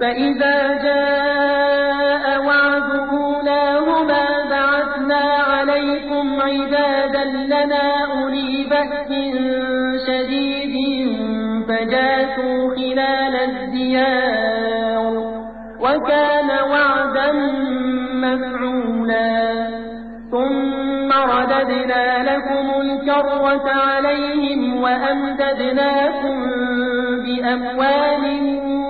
فإذا جاء وعد أولاهما بعثنا عليكم عبادا لنا أولي بأس شديد فجاسوا خلال الديار وكان وعدا مفعولا. ثم رددنا لكم الكرة عليهم وأمددناكم بأموال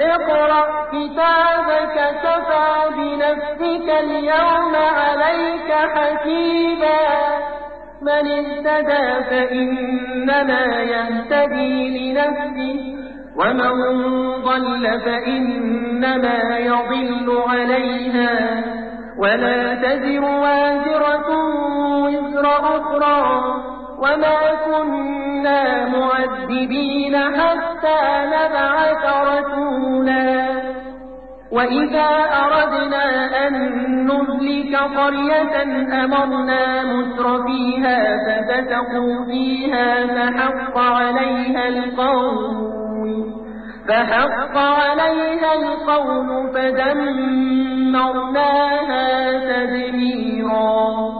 اقرأ كتابك كفى بنفسك اليوم عليك حكيما من اهتدى فإنما يهتدي لنفسه ومن ضل فإنما يضل عليها. ولا تزر وازرة وزر أخرى. وما كنا معذبين حتى نبعث رسولا وإذا أردنا أن نهلك قرية أمرنا مسر فيها ففتقوا فيها فحق عليها القول فحق عليها القول فدمرناها تدميرا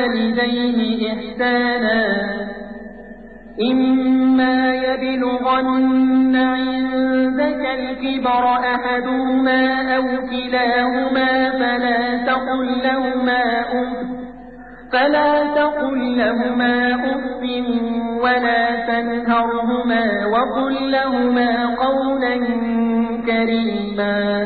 إحسانا إما يبلغن عندك الكبر أحدهما أو كلاهما فلا تقل لهما أف فلا تقل لهما أف ولا تنهرهما وقل لهما قولا كريما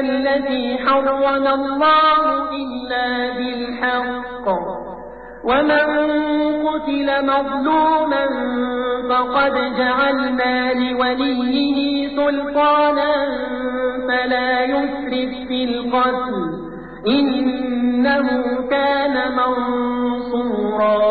التي حرم الله إلا بالحق. ومن قتل مظلوما فقد جعلنا لوليه سلطانا فلا يسرف في القتل. إنه كان منصورا.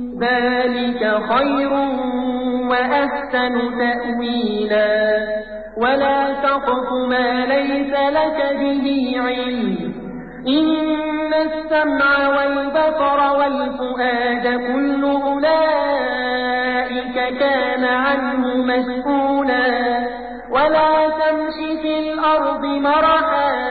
ذلك خير وأحسن تأويلا ولا تقف ما ليس لك به علم إن السمع والبصر والفؤاد كل أولئك كان عنه مسؤولا ولا تمش في الأرض مرحا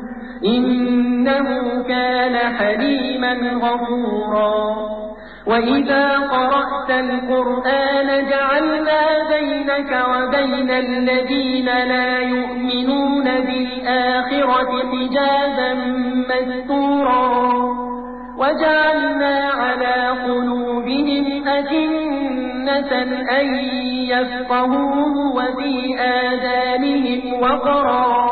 إنه كان حليما غفورا. وإذا قرأت القرآن جعلنا بينك وبين الذين لا يؤمنون بالآخرة حجابا مستورا وجعلنا على قلوبهم أجنة أن يفقهوه وفي آذانهم وقرا.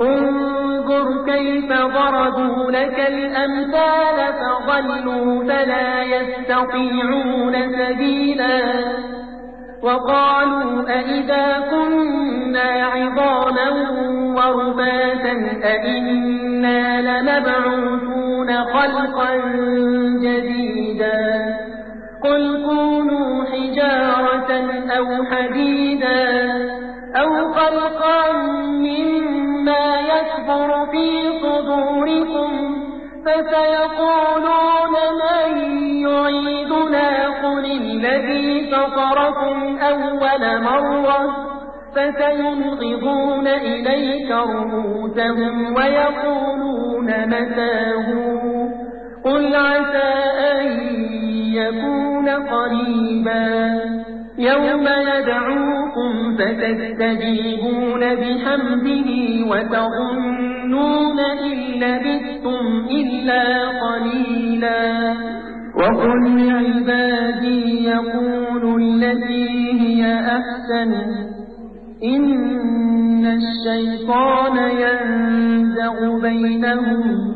انظر كيف ضربوا لك الأمثال فضلوا فلا يستطيعون سبيلا وقالوا أئذا كنا عظاما ورفاتا أئنا لمبعوثون خلقا جديدا قل كونوا حجارة أو حديدا أو خلقا مما يكبر في صدوركم فسيقولون من يعيدنا قل الذي فطركم أول مرة فسينغضون إليك رؤوسهم ويقولون متاه قل عسى أن يكون قريبا. يوم يدعوكم فتستجيبون بحمده وتظنون إن لبثتم إلا قليلا. وقل لعبادي يقول التي هي أحسن. إن الشيطان ينزغ بينهم.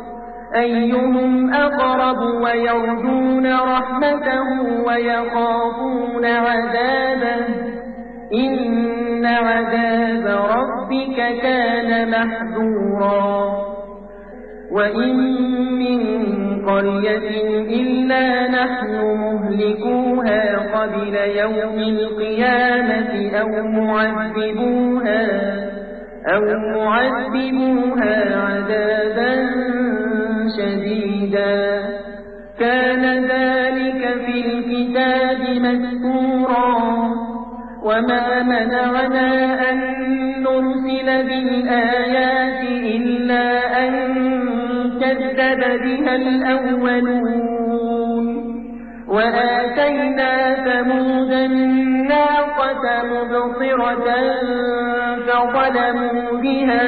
أيهم أقرب ويرجون رحمته ويخافون عذابه؟ إن عذاب ربك كان محذورا. وإن من قرية إلا نحن مهلكوها قبل يوم القيامة أو معذبوها أو معذبوها عذابا شديدا. كان ذلك في الكتاب مسكورا وما منعنا أن نرسل بالآيات إلا أن كذب بها الأولون. وآتينا ثمود الناقة مبصرة فظلموا بها.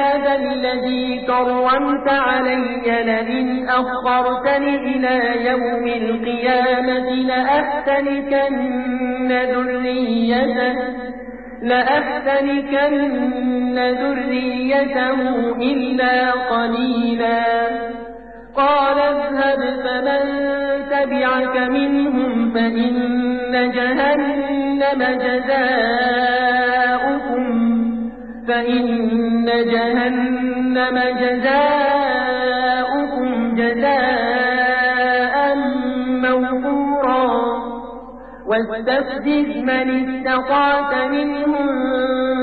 الذي كرمت علي لئن أخرتني إلى يوم القيامة لأحتنكن ذريته لأحتنكن ذريته إلا قليلا. قال اذهب فمن تبعك منهم فإن جهنم جزاؤكم فإن جهنم جزاؤكم جزاء موفورا. واستفزز من استطعت منهم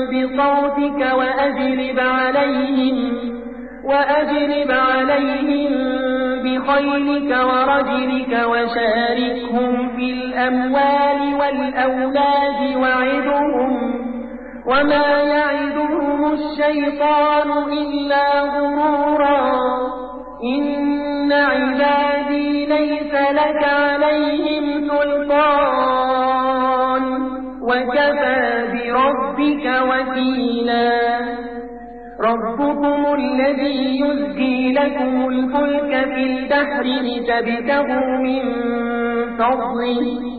بصوتك وأجلب عليهم وأجلب عليهم بخيلك ورجلك وشاركهم في الأموال والأولاد وعدهم وما يعدهم الشيطان إلا غرورا إن عبادي ليس لك عليهم سلطان وكفى بربك وكيلا ربكم الذي يزجي لكم الفلك في البحر لتبتغوا من فضله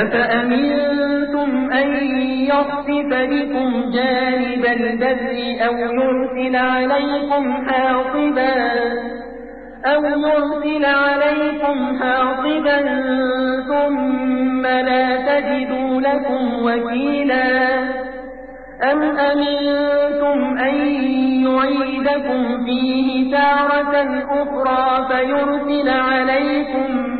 أفأمنتم أن يخسف بكم جانب البر أو يرسل عليكم حاصبا أو يرسل عليكم حاصبا ثم لا تجدوا لكم وكيلا أم أمنتم أن يعيدكم فيه تارة أخرى فيرسل عليكم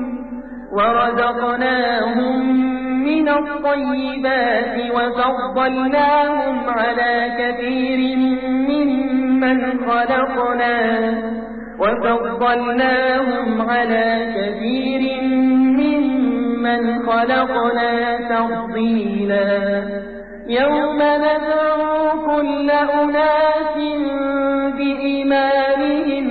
ورزقناهم من الطيبات وفضلناهم على كثير ممن خلقنا وفضلناهم على كثير ممن خلقنا تفضيلا. يوم ندعو كل أناس بإيمانهم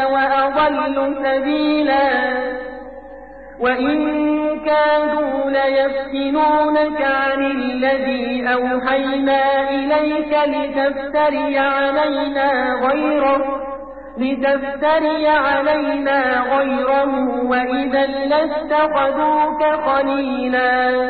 وأضل سبيلا. وإن كانوا ليفتنونك عن الذي أوحينا إليك لتفتري علينا غيره لتفتري علينا غيره وإذا لاتخذوك خليلا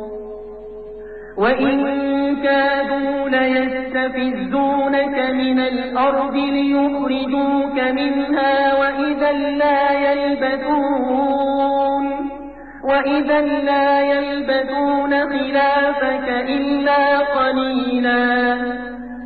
وإن كادوا ليستفزونك من الأرض ليخرجوك منها وإذا لا يلبثون وإذا لا يلبثون خلافك إلا قليلا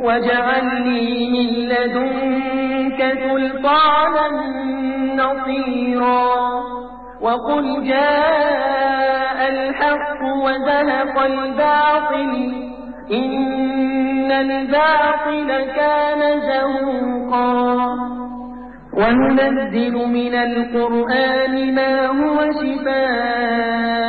واجعل لي من لدنك سلطانا نصيرا وقل جاء الحق وزهق الباطل إن الباطل كان زهوقا وننزل من القرآن ما هو شفاء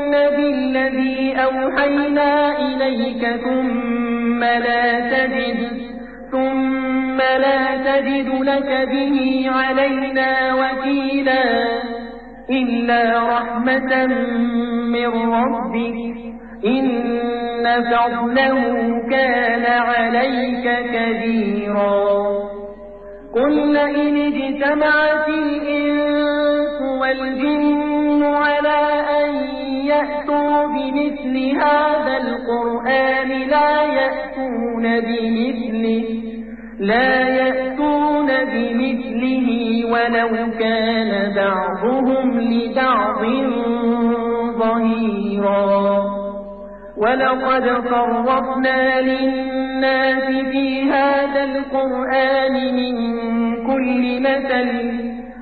بالذي أوحينا إليك ثم لا تجد ثم لا تجد لك به علينا وكيلا إلا رحمة من ربك إن فضله كان عليك كبيرا قل لئن اجتمعت الإنس والجن على يأتوا بمثل هذا القرآن لا يأتون بمثله لا يأتون بمثله ولو كان بعضهم لبعض ظهيرا. ولقد صرفنا للناس في هذا القرآن من كل مثل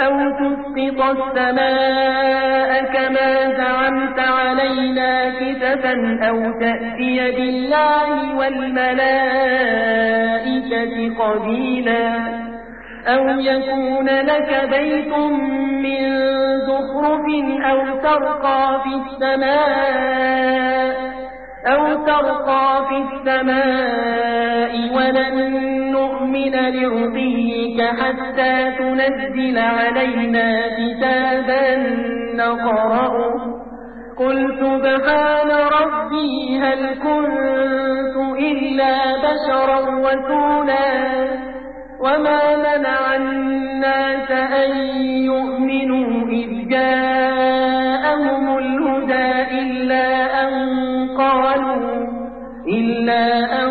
أو تسقط السماء كما زعمت علينا كسفا أو تأتي بالله والملائكة قبيلا أو يكون لك بيت من زخرف أو ترقى في السماء أو ترقى في السماء ولن نؤمن لرقيك حتى تنزل علينا كتابا نقرأه قل سبحان ربي هل كنت إلا بشرا رسولا وما منع الناس أن يؤمنوا إذ جاءهم إلا أن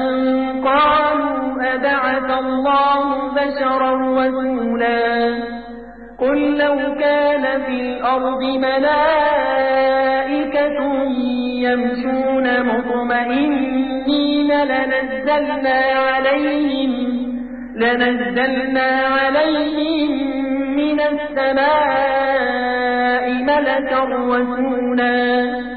قالوا أبعث الله بشرا رسولا قل لو كان في الأرض ملائكة يمشون مطمئنين لنزلنا عليهم لنزلنا عليهم من السماء ملكا رسولا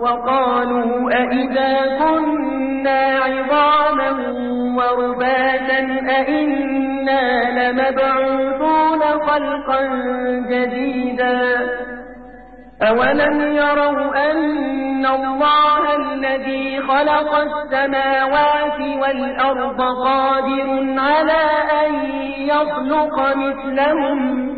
وقالوا أئذا كنا عظاما ورباتا أئنا لمبعوثون خلقا جديدا أولم يروا أن الله الذي خلق السماوات والأرض قادر على أن يخلق مثلهم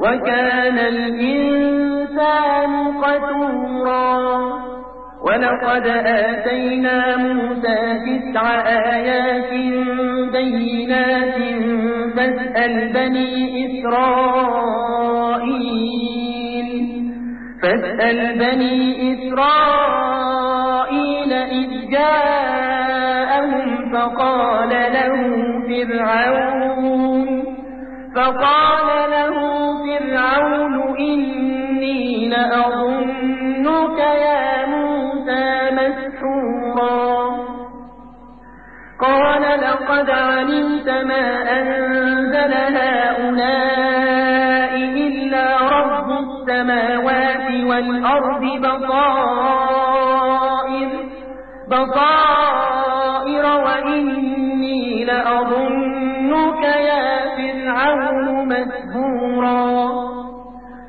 وكان الإنسان قتورا. ولقد آتينا موسى تسع آيات بينات فاسأل بني إسرائيل فاسأل بني إسرائيل إذ جاءهم فقال له فرعون فقال له فرعون إني لأظنك يا موسى مسحورا. قال لقد علمت ما أنزل هؤلاء إلا رب السماوات والأرض بصائر بصائر وإني لأظنك يا فرعون مسبورا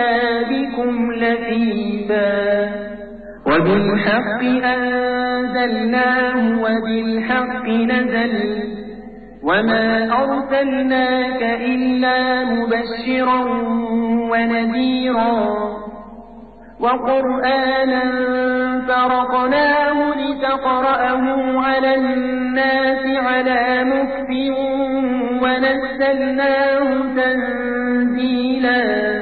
جئنا بكم لفيفا وبالحق أنزلناه وبالحق نزل وما أرسلناك إلا مبشرا ونذيرا وقرآنا فرقناه لتقرأه على الناس على مكف ونزلناه تنزيلا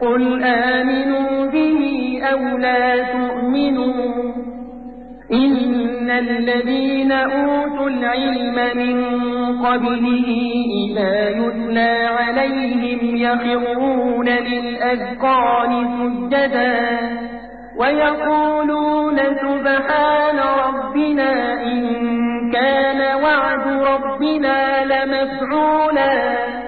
قل آمنوا به أو لا تؤمنوا. إن الذين أوتوا العلم من قبله إذا يتلى عليهم يخرون للأذقان سجدا ويقولون سبحان ربنا إن كان وعد ربنا لمفعولا.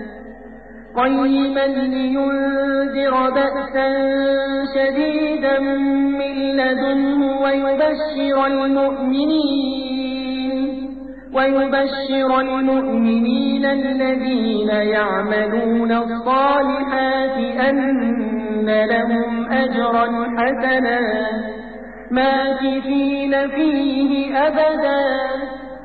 قيما لينذر بأسا شديدا من لدنه ويبشر المؤمنين ويبشر المؤمنين الذين يعملون الصالحات أن لهم أجرا حسنا ماكثين فيه أبدا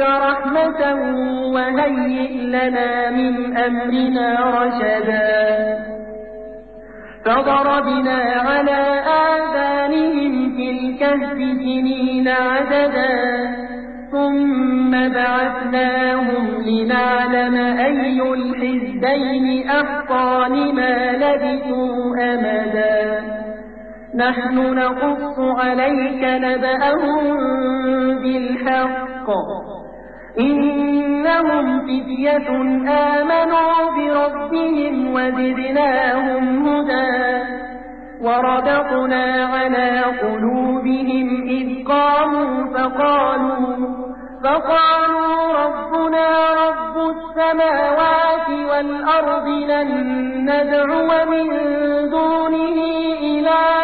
رحمة وهيئ لنا من أمرنا رشدا. فضربنا على آذانهم في الكهف سنين عددا. ثم بعثناهم لنعلم أي الحزبين أحقى لما لبثوا أمدا. نحن نقص عليك نبأهم بالحق. إنهم فتية آمنوا بربهم وزدناهم هدى وربطنا على قلوبهم إذ قاموا فقالوا فقالوا ربنا رب السماوات والأرض لن ندعو من دونه إلها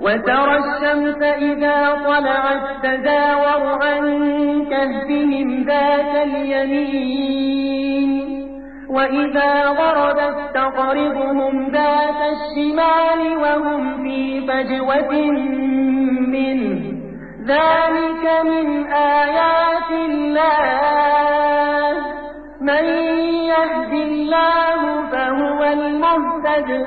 وترى الشمس إذا طلعت تداور عن كهفهم ذات اليمين. وإذا غربت تقرضهم ذات الشمال وهم في فجوة منه. ذلك من آيات الله. من يهد الله فهو المهتد.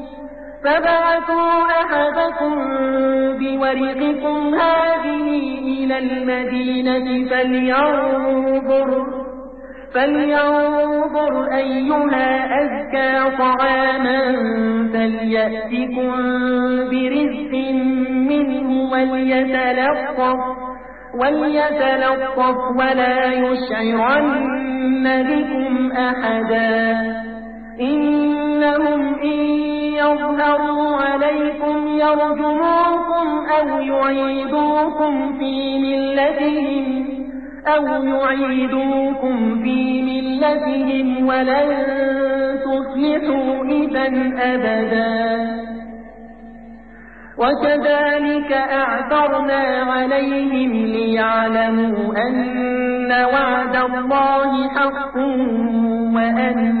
فبعثوا أحدكم بورقكم هذه إلى المدينة فلينظر فلينظر أيها أزكى طعاما فليأتكم برزق منه وليتلطف وليتلطف ولا يشعرن بكم أحدا. إنهم إن يظهروا عليكم يرجموكم أو يعيدوكم في ملتهم أو يعيدوكم في ملتهم ولن تفلحوا إذا أبدا. وكذلك أعثرنا عليهم ليعلموا أن وعد الله حق وأن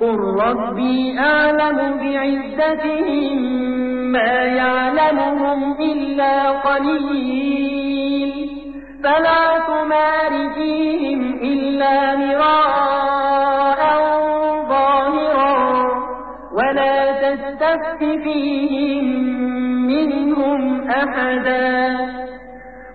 قل ربي أعلم بعزتهم ما يعلمهم إلا قليل فلا تمار فيهم إلا مراء ظاهرا ولا تستفت فيهم منهم أحدا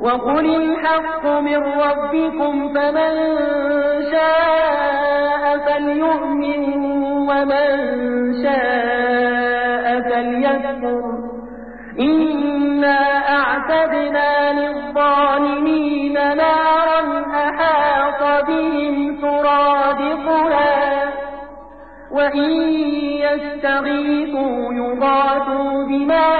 وقل الحق من ربكم فمن شاء فليؤمن ومن شاء فليكفر إنا أعتدنا للظالمين نارا أحاط بهم سرادقها وإن يستغيثوا يغاثوا بماء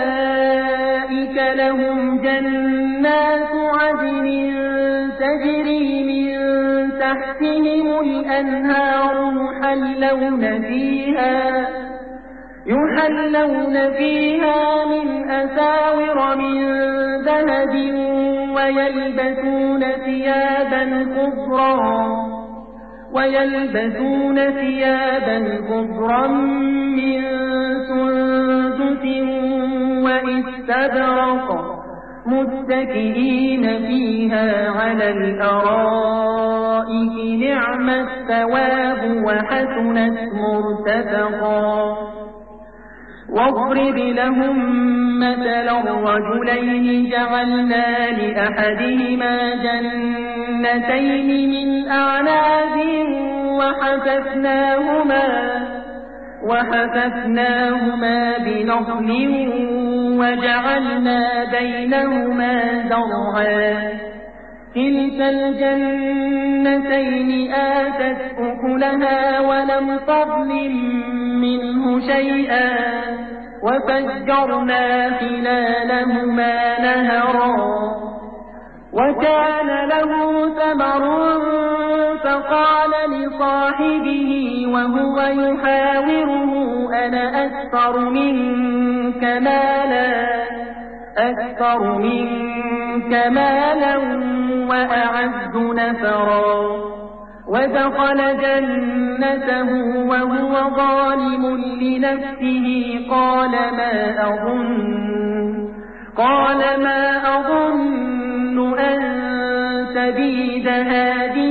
تحتهم الأنهار يحلون فيها يحلون فيها من أساور من ذهب ويلبسون ثيابا خضرا ويلبسون ثيابا خضرا من سندس واستبرق. متكئين فيها على الأرائك نعم الثواب وحسنت مرتفقا. واضرب لهم مثل الرجلين جعلنا لأحدهما جنتين من أعناب وحففناهما وحففناهما بنخل وجعلنا بينهما زرعا كلتا الجنتين آتت أكلها ولم تظلم منه شيئا. وفجرنا خلالهما نهرا. وكان له ثمر فقال لصاحبه وهو يحاوره أنا أكثر منك مالا أكثر منك مالا وأعز نفرا. ودخل جنته وهو ظالم لنفسه قال ما أظن قال ما أظن أن تبيد هذه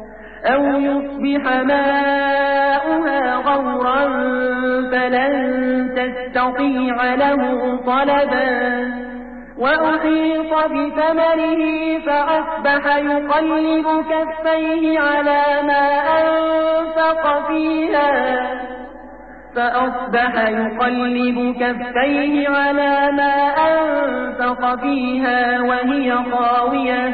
أو يصبح ماؤها غورا فلن تستطيع له طلبا وأحيط بثمره فأصبح يقلب كفيه على ما أنفق فيها فأصبح يقلب كفيه على ما أنفق فيها وهي خاوية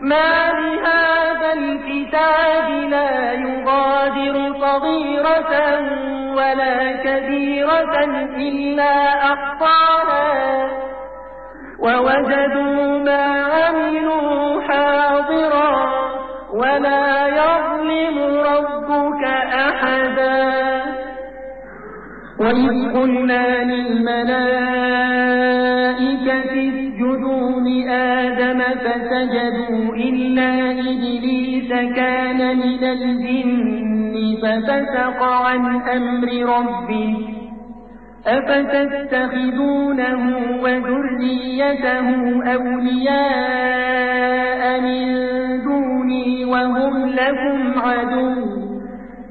ما لهذا الكتاب لا يغادر صغيرة ولا كبيرة إلا أحصاها ووجدوا ما عملوا حاضرا ولا يظلم ربك أحدا وإذ قلنا للملائكة اسجدوا لآدم فسجدوا إلا إبليس كان من الجن ففسق عن أمر ربه. أفتتخذونه وذريته أولياء من دوني وهم لكم عدو.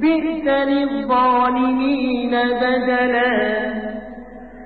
بئس للظالمين بدلا.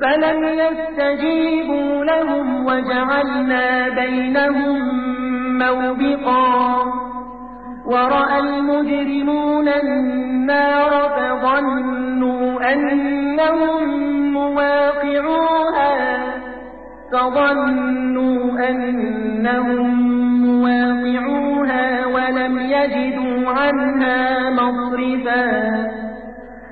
فلم يستجيبوا لهم وجعلنا بينهم موبقا ورأى المجرمون النار فظنوا أنهم مواقعوها فظنوا أنهم مواقعوها ولم يجدوا عنها مصرفا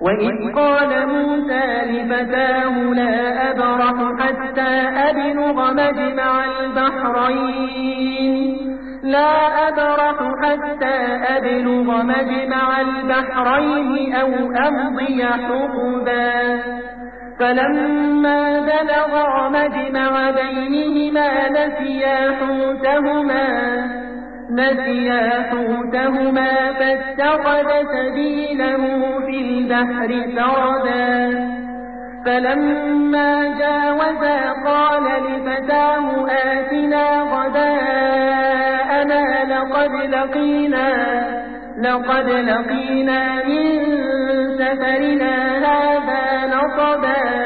وإذ قال موسى لفتاه لا أبرح حتى أبلغ مجمع البحرين. لا أبرح حتى أبلغ مجمع البحرين أو أمضي حقبا. فلما بلغا مجمع بينهما نسيا حوتهما. نسيا حوتهما فاتخذ سبيله في البحر سردا فلما جاوزا قال لفتاه آتنا غداءنا لقد لقينا لقد لقينا من سفرنا هذا نصبا.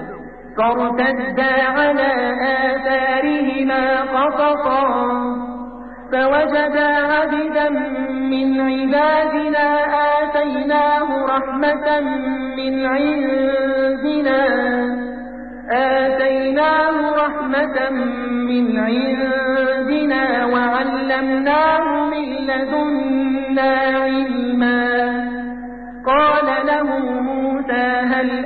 فارتدا على آثارهما قصصا فوجدا عبدا من عبادنا آتيناه رحمة من عندنا آتيناه رحمة من عندنا